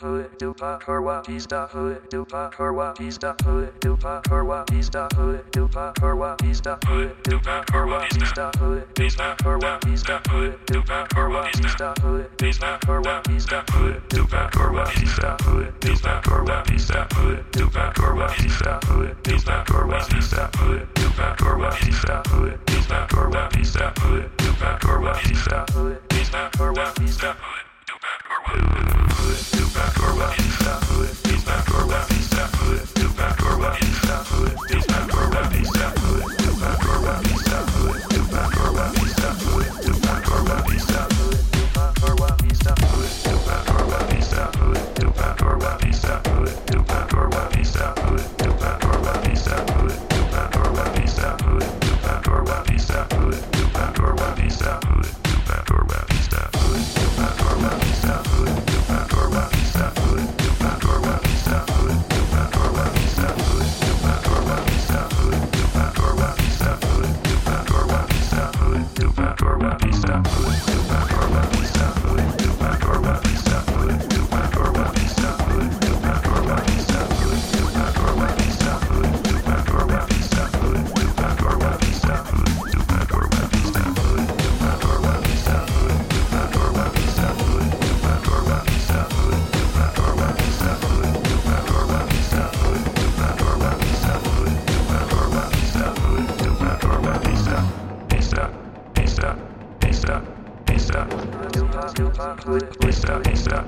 Hood dupa horwa pista hood dupa horwa pista hood dupa horwa pista hood dupa horwa pista hood dupa horwa pista hood dupa horwa pista hood dupa horwa pista hood dupa horwa pista hood dupa horwa pista hood dupa horwa pista hood dupa horwa pista hood dupa horwa pista hood dupa horwa pista hood dupa horwa pista hood dupa horwa pista hood dupa horwa pista hood your way. Twister, Twister,